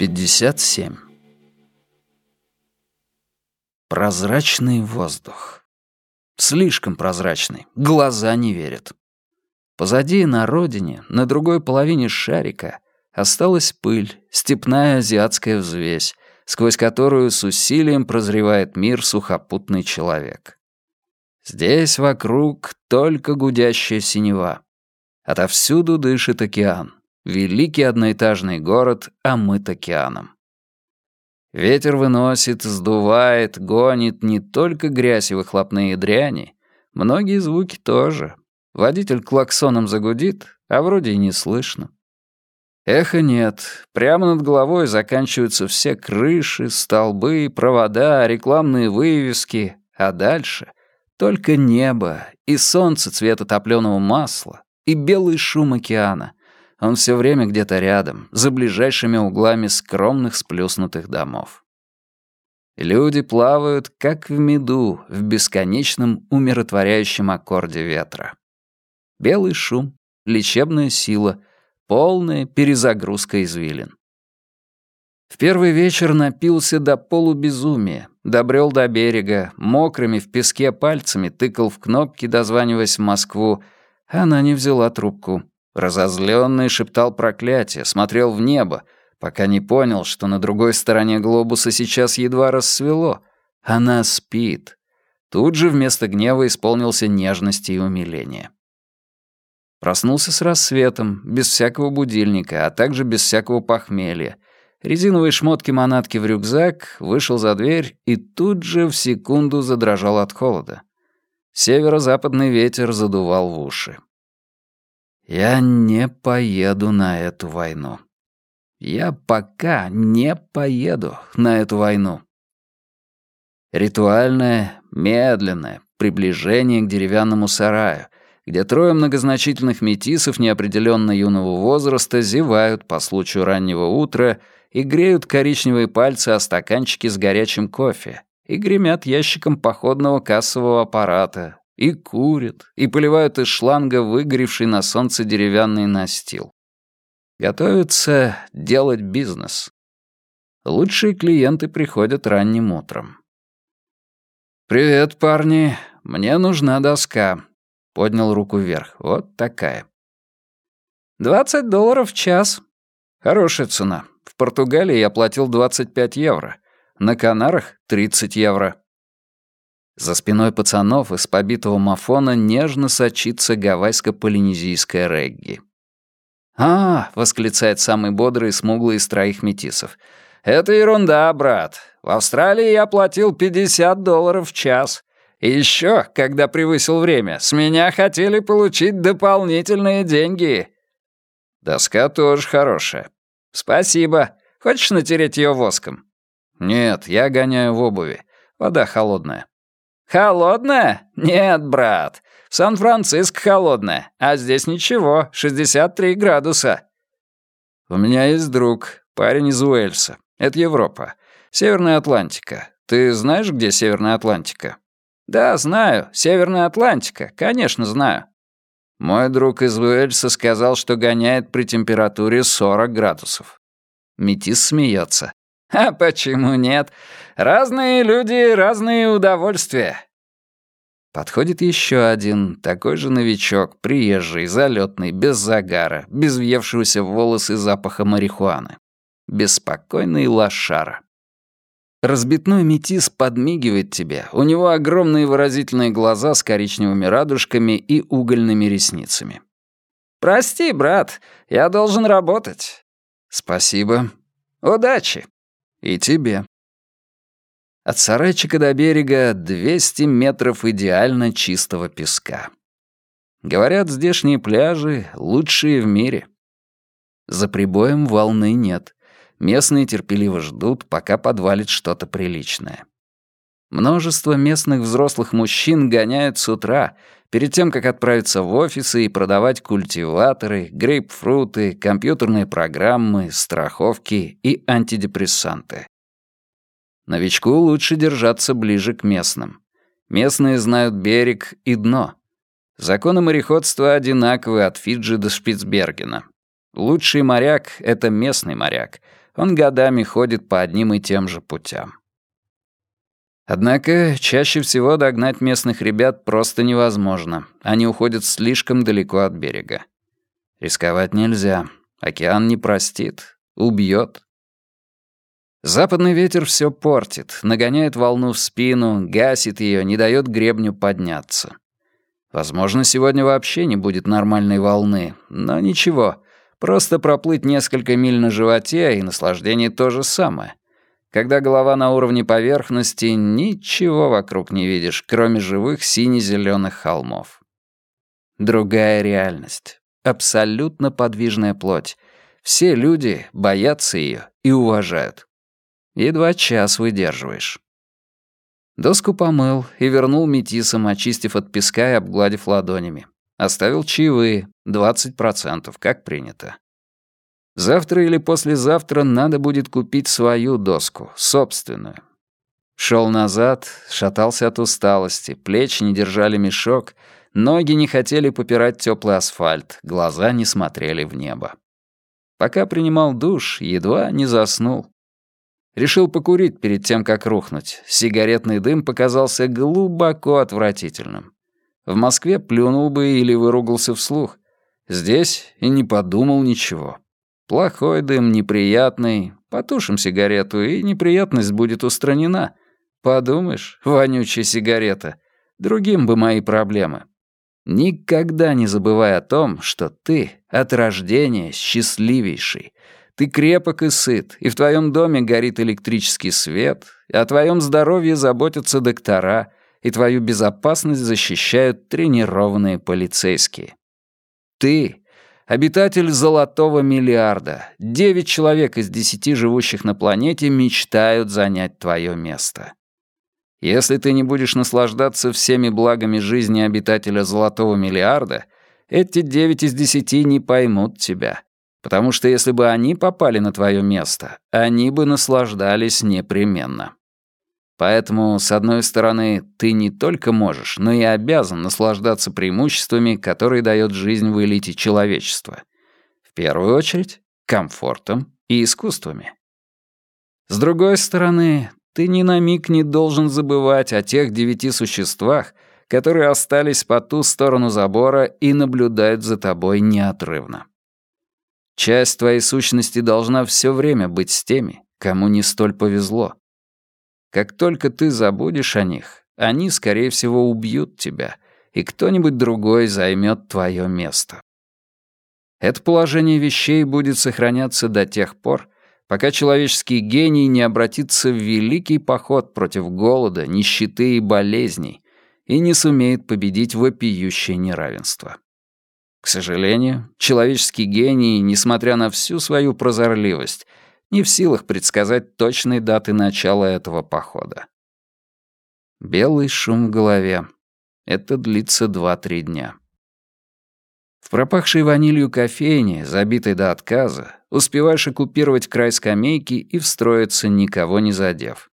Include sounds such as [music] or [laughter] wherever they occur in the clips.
57. Прозрачный воздух. Слишком прозрачный, глаза не верят. Позади на родине, на другой половине шарика, осталась пыль, степная азиатская взвесь, сквозь которую с усилием прозревает мир сухопутный человек. Здесь вокруг только гудящая синева. Отовсюду дышит океан. Великий одноэтажный город омыт океаном. Ветер выносит, сдувает, гонит не только грязь и выхлопные дряни, многие звуки тоже. Водитель клаксоном загудит, а вроде и не слышно. Эхо нет. Прямо над головой заканчиваются все крыши, столбы, провода, рекламные вывески, а дальше только небо и солнце цвета топленого масла и белый шум океана, он все время где-то рядом, за ближайшими углами скромных сплюснутых домов. Люди плавают, как в меду, в бесконечном умиротворяющем аккорде ветра. Белый шум, лечебная сила, полная перезагрузка извилин. В первый вечер напился до полубезумия, добрел до берега, мокрыми в песке пальцами тыкал в кнопки, дозваниваясь в Москву, она не взяла трубку. Разозленный шептал проклятие, смотрел в небо, пока не понял, что на другой стороне глобуса сейчас едва рассвело. Она спит. Тут же вместо гнева исполнился нежности и умиления. Проснулся с рассветом, без всякого будильника, а также без всякого похмелья. Резиновые шмотки-манатки в рюкзак, вышел за дверь и тут же в секунду задрожал от холода. Северо-западный ветер задувал в уши. Я не поеду на эту войну. Я пока не поеду на эту войну. Ритуальное, медленное приближение к деревянному сараю, где трое многозначительных метисов неопределенно юного возраста зевают по случаю раннего утра и греют коричневые пальцы о стаканчике с горячим кофе и гремят ящиком походного кассового аппарата, и курят, и поливают из шланга выгоревший на солнце деревянный настил. Готовятся делать бизнес. Лучшие клиенты приходят ранним утром. «Привет, парни. Мне нужна доска». Поднял руку вверх. Вот такая. «Двадцать долларов в час». Хорошая цена. В Португалии я платил 25 евро. На Канарах — 30 евро. За спиной пацанов из побитого мафона нежно сочится гавайско-полинезийское регги. «А!» — восклицает самый бодрый и смуглый из троих метисов. «Это ерунда, брат. В Австралии я платил 50 долларов в час. И еще, когда превысил время, с меня хотели получить дополнительные деньги». «Доска тоже хорошая». «Спасибо. Хочешь натереть ее воском?» «Нет, я гоняю в обуви. Вода холодная». «Холодная? Нет, брат. Сан-Франциско холодная, а здесь ничего, 63 градуса». «У меня есть друг, парень из Уэльса. Это Европа. Северная Атлантика. Ты знаешь, где Северная Атлантика?» «Да, знаю. Северная Атлантика. Конечно, знаю». Мой друг из Уэльса сказал, что гоняет при температуре 40 градусов. Метис смеется. [laughs] А почему нет? Разные люди, разные удовольствия. Подходит еще один, такой же новичок, приезжий, залетный, без загара, без въевшегося в волосы запаха марихуаны. Беспокойный лошара. Разбитной метис подмигивает тебе. У него огромные выразительные глаза с коричневыми радужками и угольными ресницами. «Прости, брат, я должен работать». «Спасибо». «Удачи». И тебе. От сарайчика до берега 200 метров идеально чистого песка. Говорят, здешние пляжи лучшие в мире. За прибоем волны нет. Местные терпеливо ждут, пока подвалит что-то приличное. Множество местных взрослых мужчин гоняют с утра, перед тем, как отправиться в офисы и продавать культиваторы, грейпфруты, компьютерные программы, страховки и антидепрессанты. Новичку лучше держаться ближе к местным. Местные знают берег и дно. Законы мореходства одинаковы от Фиджи до Шпицбергена. Лучший моряк — это местный моряк. Он годами ходит по одним и тем же путям. Однако чаще всего догнать местных ребят просто невозможно. Они уходят слишком далеко от берега. Рисковать нельзя. Океан не простит. Убьет. Западный ветер все портит, нагоняет волну в спину, гасит ее, не дает гребню подняться. Возможно, сегодня вообще не будет нормальной волны, но ничего. Просто проплыть несколько миль на животе, и наслаждение то же самое. Когда голова на уровне поверхности, ничего вокруг не видишь, кроме живых сине-зеленых холмов. Другая реальность. Абсолютно подвижная плоть. Все люди боятся ее и уважают. Едва час выдерживаешь. Доску помыл и вернул метисам, очистив от песка и обгладив ладонями. Оставил чаевые, 20%, как принято. Завтра или послезавтра надо будет купить свою доску, собственную. Шел назад, шатался от усталости, плечи не держали мешок, ноги не хотели попирать теплый асфальт, глаза не смотрели в небо. Пока принимал душ, едва не заснул. Решил покурить перед тем, как рухнуть. Сигаретный дым показался глубоко отвратительным. В Москве плюнул бы или выругался вслух. Здесь и не подумал ничего. Плохой дым, неприятный. Потушим сигарету, и неприятность будет устранена. Подумаешь, вонючая сигарета. Другим бы мои проблемы. Никогда не забывай о том, что ты от рождения счастливейший. Ты крепок и сыт, и в твоем доме горит электрический свет, и о твоем здоровье заботятся доктора, и твою безопасность защищают тренированные полицейские. Ты Обитатель золотого миллиарда. Девять человек из десяти живущих на планете мечтают занять твое место. Если ты не будешь наслаждаться всеми благами жизни обитателя золотого миллиарда, эти девять из десяти не поймут тебя. Потому что если бы они попали на твое место, они бы наслаждались непременно. Поэтому, с одной стороны, ты не только можешь, но и обязан наслаждаться преимуществами, которые дает жизнь в элите человечества. В первую очередь, комфортом и искусствами. С другой стороны, ты ни на миг не должен забывать о тех девяти существах, которые остались по ту сторону забора и наблюдают за тобой неотрывно. Часть твоей сущности должна все время быть с теми, кому не столь повезло. Как только ты забудешь о них, они, скорее всего, убьют тебя, и кто-нибудь другой займет твое место. Это положение вещей будет сохраняться до тех пор, пока человеческий гений не обратится в великий поход против голода, нищеты и болезней и не сумеет победить вопиющее неравенство. К сожалению, человеческий гений, несмотря на всю свою прозорливость, не в силах предсказать точной даты начала этого похода. Белый шум в голове. Это длится два-три дня. В пропахшей ванилью кофейне, забитой до отказа, успеваешь оккупировать край скамейки и встроиться, никого не задев.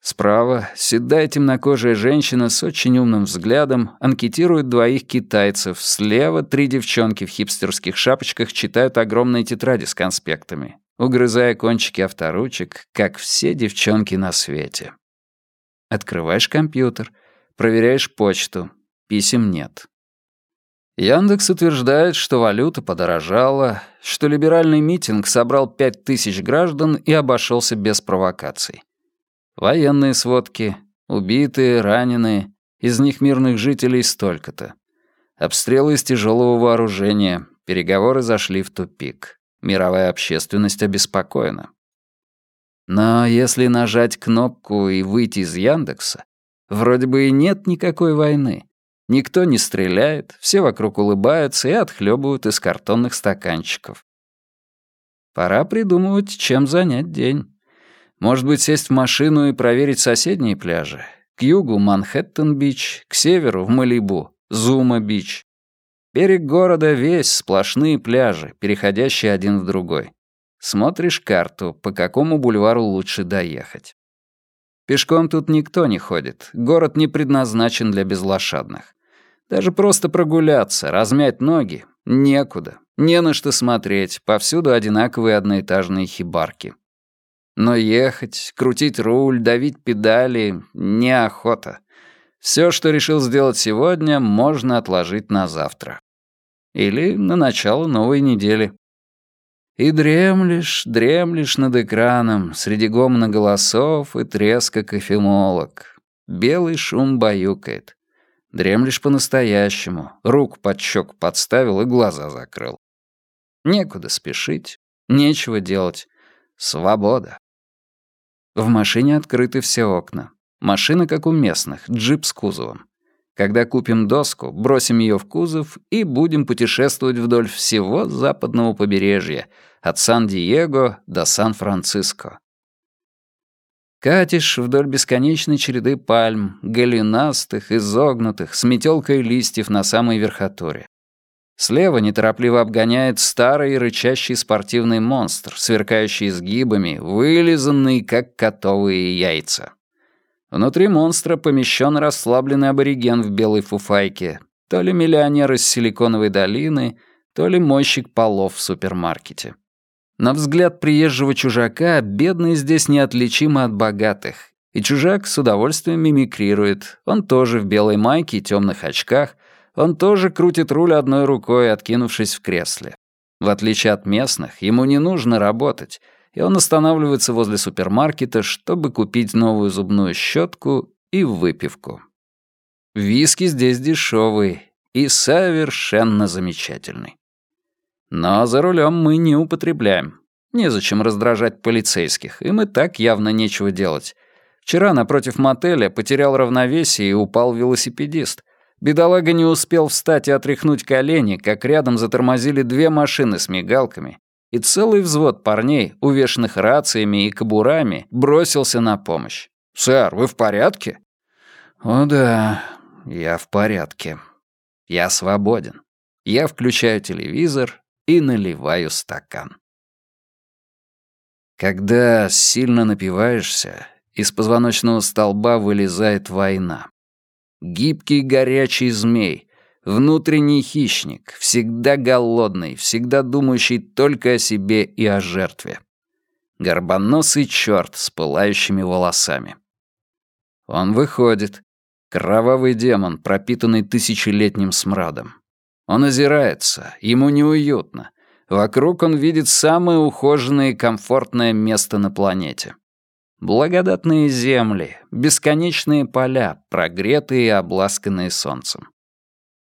Справа седая темнокожая женщина с очень умным взглядом анкетирует двоих китайцев, слева три девчонки в хипстерских шапочках читают огромные тетради с конспектами угрызая кончики авторучек, как все девчонки на свете. Открываешь компьютер, проверяешь почту, писем нет. Яндекс утверждает, что валюта подорожала, что либеральный митинг собрал пять тысяч граждан и обошелся без провокаций. Военные сводки, убитые, раненые, из них мирных жителей столько-то. Обстрелы из тяжелого вооружения, переговоры зашли в тупик. Мировая общественность обеспокоена. Но если нажать кнопку и выйти из Яндекса, вроде бы и нет никакой войны. Никто не стреляет, все вокруг улыбаются и отхлебывают из картонных стаканчиков. Пора придумывать, чем занять день. Может быть, сесть в машину и проверить соседние пляжи. К югу — Манхэттен-Бич, к северу — в Малибу, Зума-Бич. Берег города весь сплошные пляжи, переходящие один в другой. Смотришь карту, по какому бульвару лучше доехать. Пешком тут никто не ходит, город не предназначен для безлошадных. Даже просто прогуляться, размять ноги — некуда, не на что смотреть, повсюду одинаковые одноэтажные хибарки. Но ехать, крутить руль, давить педали — неохота. Все, что решил сделать сегодня, можно отложить на завтра. Или на начало новой недели. И дремлешь, дремлешь над экраном, среди гомона голосов и треска кофемолок. Белый шум баюкает. Дремлешь по-настоящему, рук под щек подставил и глаза закрыл. Некуда спешить, нечего делать. Свобода. В машине открыты все окна. Машина, как у местных, джип с кузовом. Когда купим доску, бросим ее в кузов и будем путешествовать вдоль всего западного побережья, от Сан-Диего до Сан-Франциско. Катишь вдоль бесконечной череды пальм, голенастых, изогнутых, с метелкой листьев на самой верхотуре. Слева неторопливо обгоняет старый рычащий спортивный монстр, сверкающий изгибами, вылизанный, как котовые яйца. Внутри монстра помещен расслабленный абориген в белой фуфайке, то ли миллионер из Силиконовой долины, то ли мойщик полов в супермаркете. На взгляд приезжего чужака бедные здесь неотличимы от богатых, и чужак с удовольствием мимикрирует. Он тоже в белой майке и темных очках, он тоже крутит руль одной рукой, откинувшись в кресле. В отличие от местных, ему не нужно работать, и он останавливается возле супермаркета, чтобы купить новую зубную щетку и выпивку. Виски здесь дешевый и совершенно замечательный. Но за рулем мы не употребляем. Незачем раздражать полицейских, им и так явно нечего делать. Вчера напротив мотеля потерял равновесие и упал велосипедист. Бедолага не успел встать и отряхнуть колени, как рядом затормозили две машины с мигалками, и целый взвод парней, увешанных рациями и кобурами, бросился на помощь. «Сэр, вы в порядке?» «О да, я в порядке. Я свободен. Я включаю телевизор и наливаю стакан». Когда сильно напиваешься, из позвоночного столба вылезает война. Гибкий горячий змей, Внутренний хищник, всегда голодный, всегда думающий только о себе и о жертве. Горбоносый черт с пылающими волосами. Он выходит. Кровавый демон, пропитанный тысячелетним смрадом. Он озирается, ему неуютно. Вокруг он видит самое ухоженное и комфортное место на планете. Благодатные земли, бесконечные поля, прогретые и обласканные солнцем.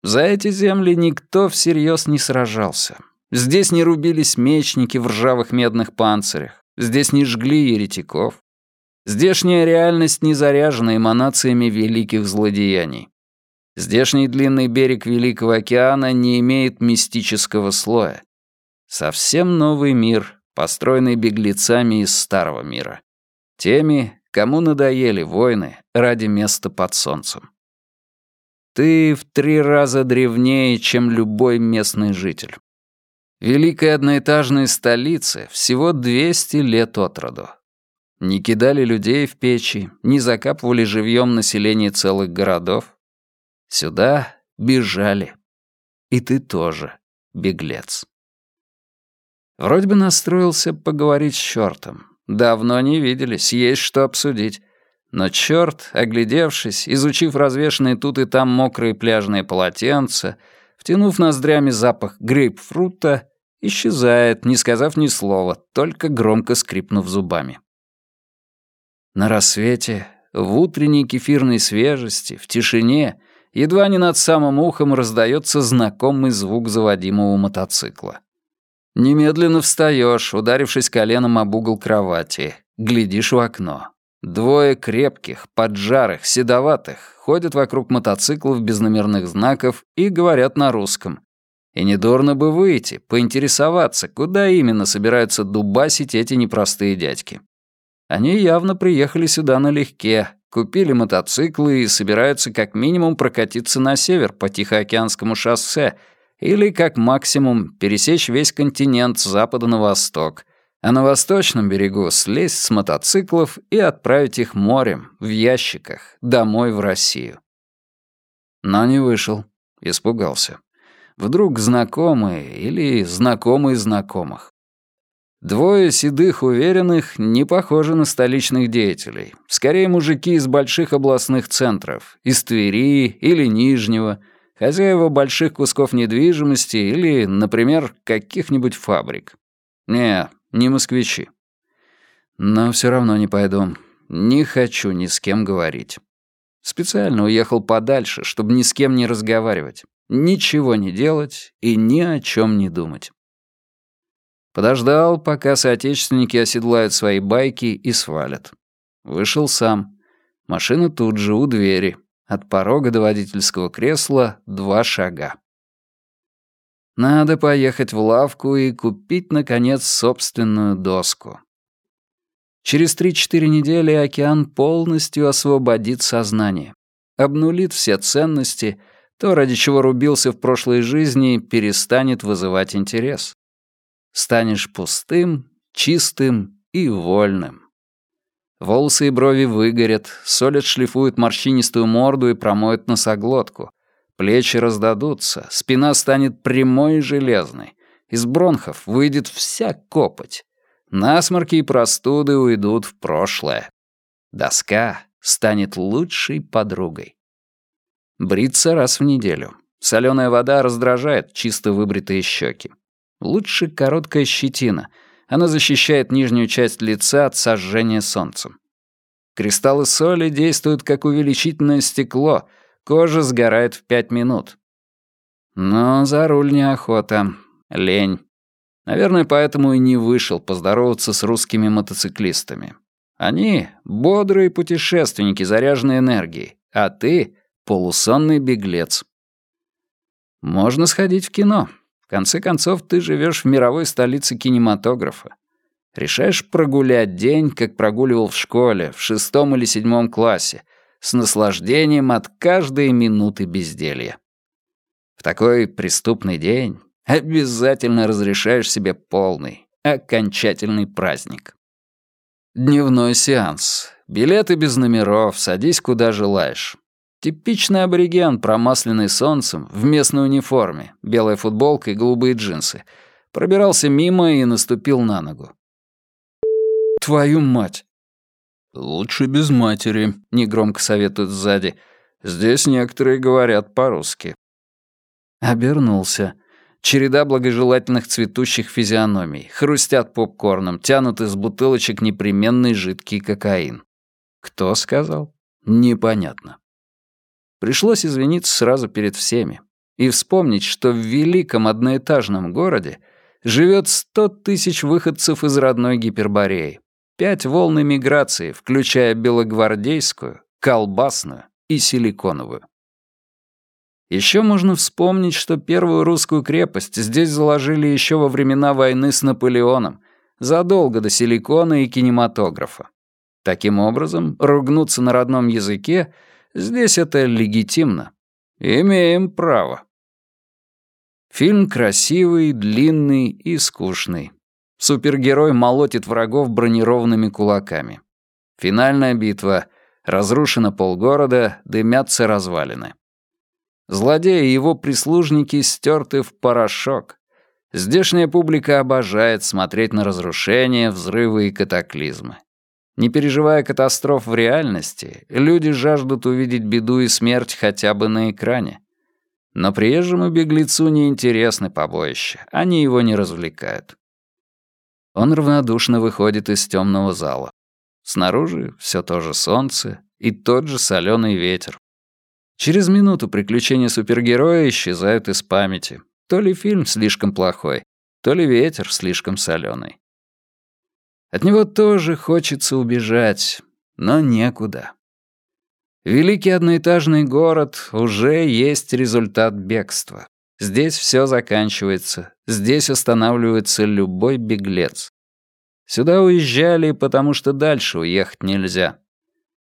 За эти земли никто всерьез не сражался. Здесь не рубились мечники в ржавых медных панцирях. Здесь не жгли еретиков. Здешняя реальность не заряжена эманациями великих злодеяний. Здешний длинный берег Великого океана не имеет мистического слоя. Совсем новый мир, построенный беглецами из Старого мира. Теми, кому надоели войны ради места под солнцем. Ты в три раза древнее, чем любой местный житель. Великой одноэтажной столице всего 200 лет от роду. Не кидали людей в печи, не закапывали живьем население целых городов. Сюда бежали. И ты тоже беглец. Вроде бы настроился поговорить с чертом. Давно не виделись, есть что обсудить. Но черт, оглядевшись, изучив развешанные тут и там мокрые пляжные полотенца, втянув ноздрями запах грейпфрута, исчезает, не сказав ни слова, только громко скрипнув зубами. На рассвете, в утренней кефирной свежести, в тишине, едва не над самым ухом раздается знакомый звук заводимого мотоцикла. Немедленно встаешь, ударившись коленом об угол кровати, глядишь в окно. Двое крепких, поджарых, седоватых ходят вокруг мотоциклов без номерных знаков и говорят на русском. И недурно бы выйти, поинтересоваться, куда именно собираются дубасить эти непростые дядьки. Они явно приехали сюда налегке, купили мотоциклы и собираются как минимум прокатиться на север по Тихоокеанскому шоссе или как максимум пересечь весь континент с запада на восток, а на восточном берегу слезть с мотоциклов и отправить их морем, в ящиках, домой в Россию. Но не вышел, испугался. Вдруг знакомые или знакомые знакомых. Двое седых уверенных не похожи на столичных деятелей. Скорее, мужики из больших областных центров, из Твери или Нижнего, хозяева больших кусков недвижимости или, например, каких-нибудь фабрик. Не, не москвичи. Но все равно не пойду. Не хочу ни с кем говорить. Специально уехал подальше, чтобы ни с кем не разговаривать, ничего не делать и ни о чем не думать. Подождал, пока соотечественники оседлают свои байки и свалят. Вышел сам. Машина тут же у двери. От порога до водительского кресла два шага. Надо поехать в лавку и купить, наконец, собственную доску. Через 3-4 недели океан полностью освободит сознание, обнулит все ценности, то, ради чего рубился в прошлой жизни, перестанет вызывать интерес. Станешь пустым, чистым и вольным. Волосы и брови выгорят, соль отшлифует морщинистую морду и промоет носоглотку. Плечи раздадутся, спина станет прямой и железной. Из бронхов выйдет вся копоть. Насморки и простуды уйдут в прошлое. Доска станет лучшей подругой. Бриться раз в неделю. Соленая вода раздражает чисто выбритые щеки. Лучше короткая щетина. Она защищает нижнюю часть лица от сожжения солнцем. Кристаллы соли действуют как увеличительное стекло. Кожа сгорает в пять минут. Но за руль неохота. Лень. Наверное, поэтому и не вышел поздороваться с русскими мотоциклистами. Они — бодрые путешественники, заряженные энергией, а ты — полусонный беглец. Можно сходить в кино. В конце концов, ты живешь в мировой столице кинематографа. Решаешь прогулять день, как прогуливал в школе, в шестом или седьмом классе, с наслаждением от каждой минуты безделья. В такой преступный день обязательно разрешаешь себе полный, окончательный праздник. Дневной сеанс. Билеты без номеров, садись куда желаешь. Типичный абориген, промасленный солнцем, в местной униформе, белая футболка и голубые джинсы. Пробирался мимо и наступил на ногу. «Твою мать!» «Лучше без матери», — негромко советуют сзади. «Здесь некоторые говорят по-русски». Обернулся. Череда благожелательных цветущих физиономий, хрустят попкорном, тянут из бутылочек непременный жидкий кокаин. Кто сказал? Непонятно. Пришлось извиниться сразу перед всеми и вспомнить, что в великом одноэтажном городе живет сто тысяч выходцев из родной Гипербореи, пять волн миграции, включая белогвардейскую, колбасную и силиконовую. Еще можно вспомнить, что первую русскую крепость здесь заложили еще во времена войны с Наполеоном, задолго до силикона и кинематографа. Таким образом, ругнуться на родном языке здесь это легитимно. Имеем право. Фильм красивый, длинный и скучный. Супергерой молотит врагов бронированными кулаками. Финальная битва. Разрушено полгорода, дымятся развалины. Злодеи и его прислужники стерты в порошок. Здешняя публика обожает смотреть на разрушения, взрывы и катаклизмы. Не переживая катастроф в реальности, люди жаждут увидеть беду и смерть хотя бы на экране. Но приезжему беглецу неинтересны побоища, они его не развлекают. Он равнодушно выходит из темного зала. Снаружи все то же солнце и тот же соленый ветер, Через минуту приключения супергероя исчезают из памяти. То ли фильм слишком плохой, то ли ветер слишком соленый. От него тоже хочется убежать, но некуда. Великий одноэтажный город уже есть результат бегства. Здесь все заканчивается, здесь останавливается любой беглец. Сюда уезжали, потому что дальше уехать нельзя.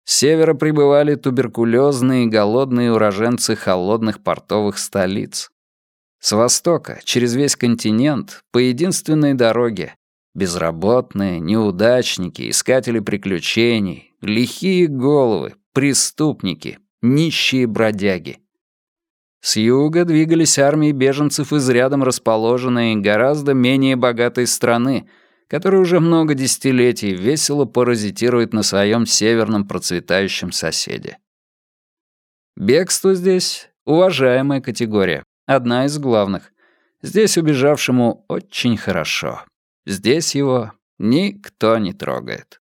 С севера прибывали туберкулезные и голодные уроженцы холодных портовых столиц. С востока, через весь континент, по единственной дороге, безработные, неудачники, искатели приключений, лихие головы, преступники, нищие бродяги. С юга двигались армии беженцев из рядом расположенной, гораздо менее богатой страны, который уже много десятилетий весело паразитирует на своем северном процветающем соседе. Бегство здесь — уважаемая категория, одна из главных. Здесь убежавшему очень хорошо. Здесь его никто не трогает.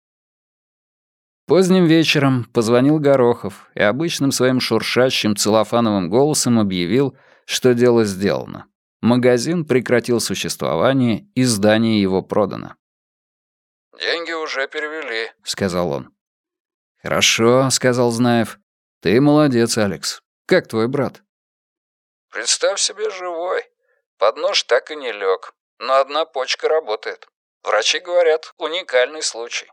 Поздним вечером позвонил Горохов и обычным своим шуршащим целлофановым голосом объявил, что дело сделано. Магазин прекратил существование, и здание его продано. «Деньги уже перевели», — сказал он. «Хорошо», — сказал Знаев. «Ты молодец, Алекс. Как твой брат?» «Представь себе живой. Под нож так и не лег, но одна почка работает. Врачи говорят, уникальный случай».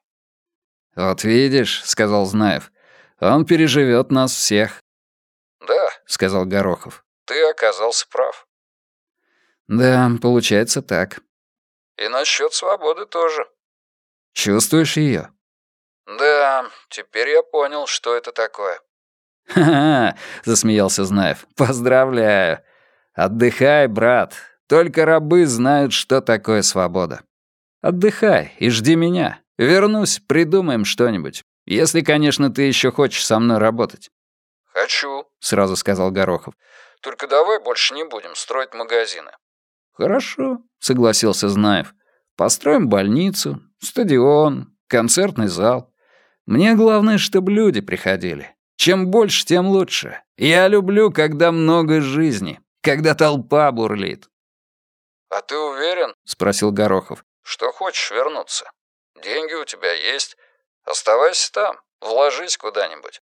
«Вот видишь», — сказал Знаев, — «он переживет нас всех». «Да», — сказал Горохов. «Ты оказался прав». Да, получается так. И насчет свободы тоже. Чувствуешь ее? Да, теперь я понял, что это такое. «Ха-ха!» — засмеялся Знаев. «Поздравляю! Отдыхай, брат. Только рабы знают, что такое свобода. Отдыхай и жди меня. Вернусь, придумаем что-нибудь. Если, конечно, ты еще хочешь со мной работать». «Хочу», — сразу сказал Горохов. «Только давай больше не будем строить магазины. «Хорошо», — согласился Знаев. «Построим больницу, стадион, концертный зал. Мне главное, чтобы люди приходили. Чем больше, тем лучше. Я люблю, когда много жизни, когда толпа бурлит». «А ты уверен?» — спросил Горохов. «Что хочешь вернуться? Деньги у тебя есть. Оставайся там, вложись куда-нибудь».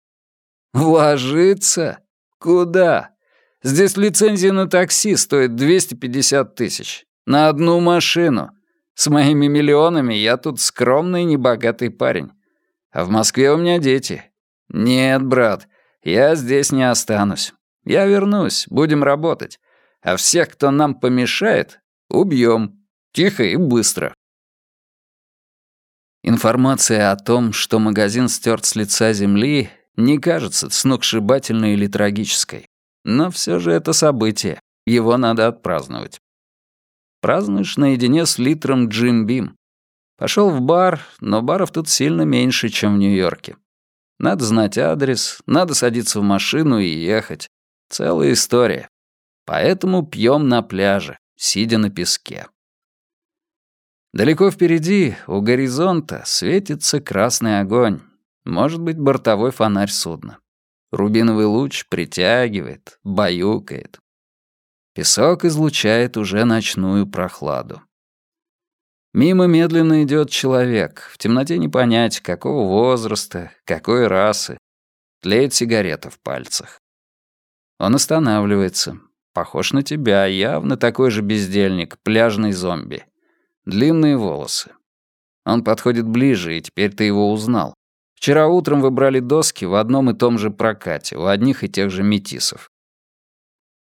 «Вложиться? Куда?» Здесь лицензия на такси стоит 250 тысяч. На одну машину. С моими миллионами я тут скромный небогатый парень. А в Москве у меня дети. Нет, брат, я здесь не останусь. Я вернусь, будем работать. А всех, кто нам помешает, убьем. Тихо и быстро. Информация о том, что магазин стерт с лица земли, не кажется сногсшибательной или трагической. Но все же это событие. Его надо отпраздновать. Празднуешь наедине с литром Джим Бим. Пошел в бар, но баров тут сильно меньше, чем в Нью-Йорке. Надо знать адрес, надо садиться в машину и ехать. Целая история. Поэтому пьем на пляже, сидя на песке. Далеко впереди, у горизонта, светится красный огонь. Может быть, бортовой фонарь судна. Рубиновый луч притягивает, баюкает. Песок излучает уже ночную прохладу. Мимо медленно идет человек. В темноте не понять, какого возраста, какой расы. Тлеет сигарета в пальцах. Он останавливается. Похож на тебя, явно такой же бездельник, пляжный зомби. Длинные волосы. Он подходит ближе, и теперь ты его узнал. Вчера утром вы брали доски в одном и том же прокате, у одних и тех же метисов.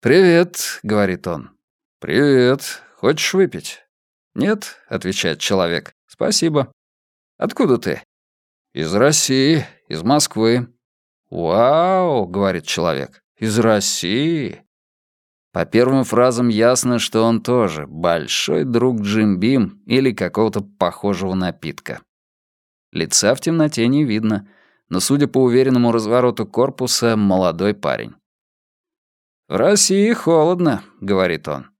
«Привет», — говорит он. «Привет. Хочешь выпить?» «Нет», — отвечает человек. «Спасибо». «Откуда ты?» «Из России, из Москвы». «Вау», — говорит человек. «Из России». По первым фразам ясно, что он тоже большой друг Джим Бим или какого-то похожего напитка. Лица в темноте не видно, но, судя по уверенному развороту корпуса, молодой парень. «В России холодно», — говорит он.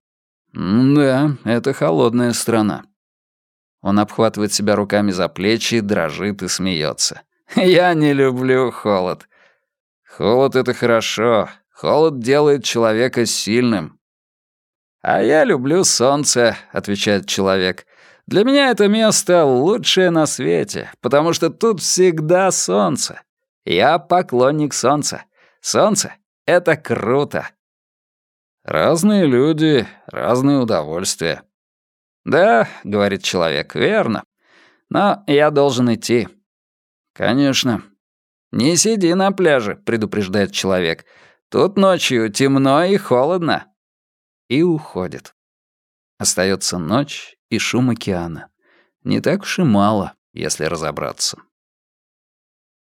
«Да, это холодная страна». Он обхватывает себя руками за плечи, дрожит и смеется. «Я не люблю холод». «Холод — это хорошо. Холод делает человека сильным». «А я люблю солнце», — отвечает человек. Для меня это место лучшее на свете, потому что тут всегда солнце. Я поклонник солнца. Солнце — это круто. Разные люди, разные удовольствия. Да, — говорит человек, — верно. Но я должен идти. Конечно. Не сиди на пляже, — предупреждает человек. Тут ночью темно и холодно. И уходит. Остается ночь и шум океана. Не так уж и мало, если разобраться.